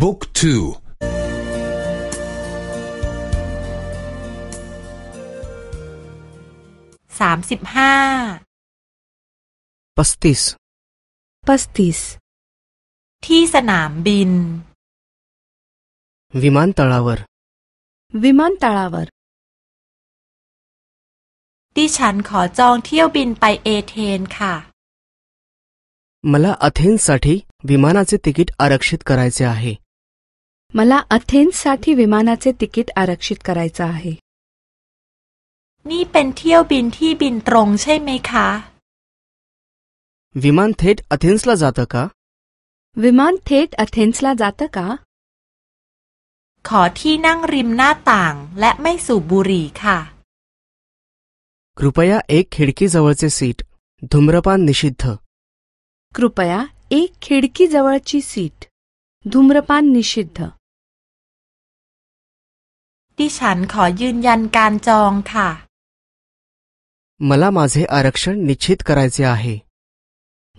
บุ๊กทูสามสิบห้าปัสติสปัสติสที่สนามบินวิมานตลาวร์วิมานตลาวร์ดิฉันขอจองเที่ยวบินไปเอเธนค่ะมาล मला अथेन्ससाठी विमानाचे तिकीट आरक्षित करायचे आहे मला अथेन्ससाठी विमानाचे तिकीट आरक्षित करायचं आहे खा विमान थेट अथेन्सला जातं का विमान थेट अथेन्सला जातं का खा कृपया एक खिडकीजवळचे सीट धूम्रपान निषिद्ध कृपया एक खिडकीजवळची सीट धूम्रपान निषिद्ध ดิฉันขอยืนยันการจองค่ะมัลามาเจอารักษ์นิชิตการ์ไรซ์ยาเฮ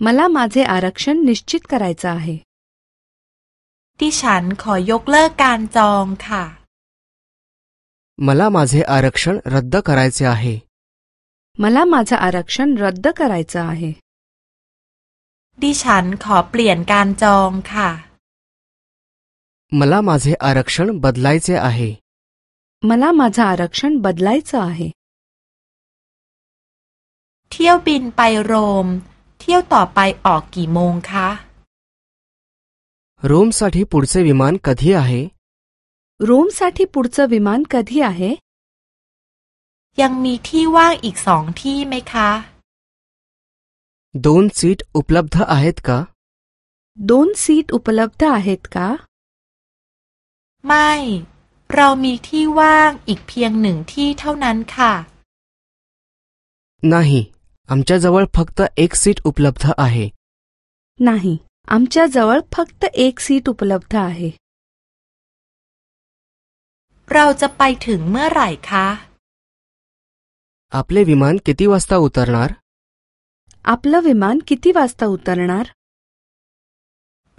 มลามาเจอารักษ์นิชิตการ์ไรซ์ยาเฮดิฉันขอยกเลิกการจองค่ะมัลามาเจอารักษ์รัตดะการ์ไรซ์ยาเฮมลามาเจอารักษ์รัตดะการ์ไรซ์ยาเฮดิฉันขอเปลี่ยนการจองค่ะมัลามาเจอารักษ์บัดไลซ์ยาเ้มาล่ามาจ่าอารักษณ์บัดไลซ์อาเ้เที่ยวบินไปโรม เที่ยวต่อไปออกกี่โมงคะโรมสัตย์ีปุรนเซวิมานคดีอาเฮโรมสัตย์ีปุรนเซวิมานคดีอาเฮยังมีที่ว่างอีกสองที่ไหมคะโดนซีดอุปลับธาอาเหตกาโดนซีดอุปลับธาอาเหตกาไม่เรามีที่ว่างอีกเพียงหนึ่งที่เท่านั้นค่ะ नाही आमच्याजवळ फक्त एक सीट उपलब्ध आहे नाही आमच्याजवळ फक्त एक सीट उपलब्ध आहे เราจะไปถึงเมื่อไหร่คะ आपले विमान किती वाजता उतरणार आपलं विमान किती वाजता उतरणार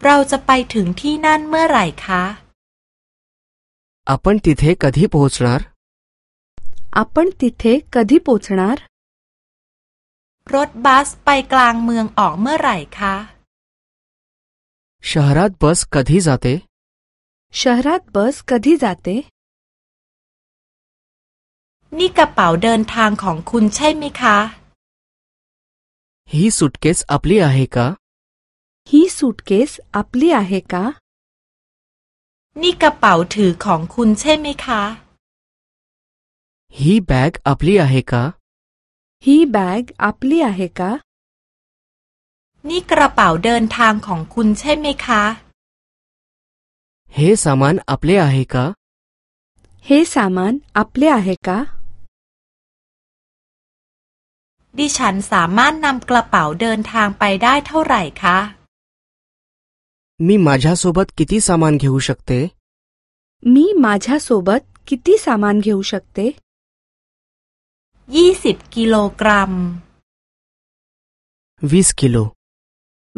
เราจะไปถึงที่นั่นเมื่อไหร่คะ आपण तिथे कधी पोहोचणार आपण तिथे कधी पोहोचणार รถบัสไปกลางเมืองออกเมื่อไหร่คะ शहरात बस कधी जाते शहरात बस कधी जाते นี่กระเป๋าเดิน ทางของ คุณ ใช่ไหมคะ ही सुटकेस आपली आहे का ही सुटकेस आपली आहे का นี่กระเป๋าถือของคุณใช่ไหมคะ ही बॅग आपली आहे का ही ब อ ग आपली आहे का นี่กระเป๋าเดินทางของคุณใช่ไหมคะ हे सामान आपले आहे का हे सामान आपले आहे का ดิฉันสามารถนำกระเป๋าเดินทางไปได้เท่าไหร่คะ मी माझ्यासोबत किती सामान घेऊ शकते मी माझ्यासोबत किती सामान घेऊ शकते 20กิโลกรัม वीस किलो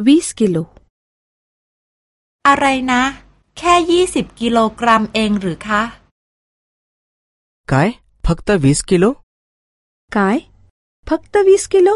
20กิโล อะไรนะแค่ยี่สิบกิโลกรัมเองหรือคะ काय फक्त वीस किलो काय फक्त वीस किलो